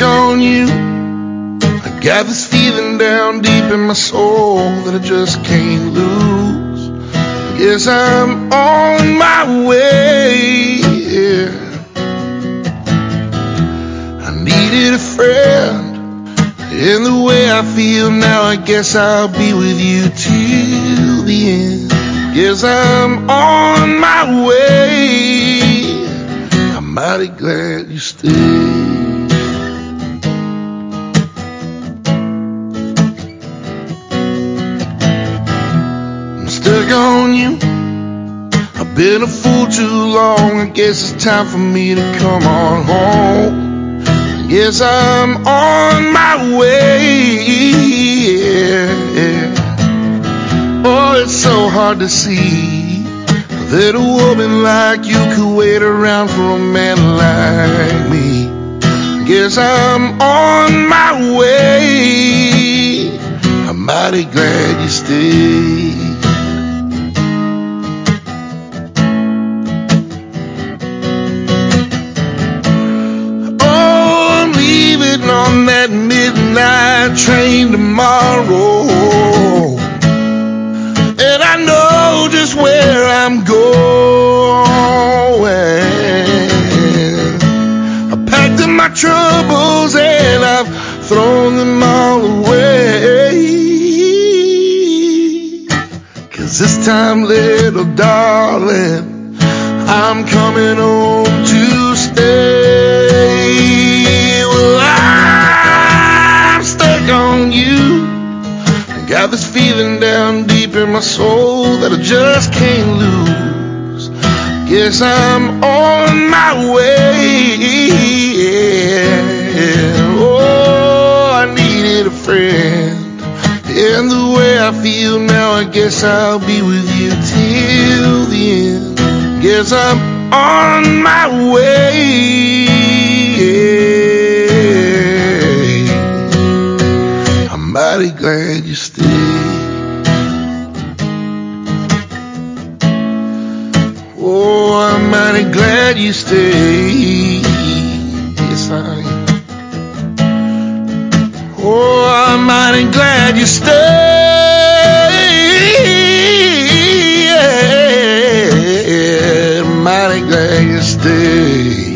stuck on you. I got this feeling down deep in my soul that I just can't lose. Guess I'm on my way. Yeah. I needed a friend. In the way I feel now, I guess I'll be with you till the end. Guess I'm on my way. I'm mighty glad you stayed. Stuck on you. I've been a fool too long. I guess it's time for me to come on home. Yes, I'm on my way. Yeah. Oh, it's so hard to see that a woman like you could wait around for a man like me. Guess I'm on my way. I'm mighty glad you stayed. That midnight train tomorrow. And I know just where I'm going. I packed up my troubles and I've thrown them all away. Cause this time, little darling, I'm coming home got this feeling down deep in my soul that I just can't lose. Guess I'm on my way. Yeah. Oh, I needed a friend. And the way I feel now, I guess I'll be with you till the end. Guess I'm on my way. I'm mighty glad you stayed. Oh, I'm mighty glad you stayed. Yes, I am. Oh, I'm mighty glad you stayed. Yeah, mighty glad you stayed.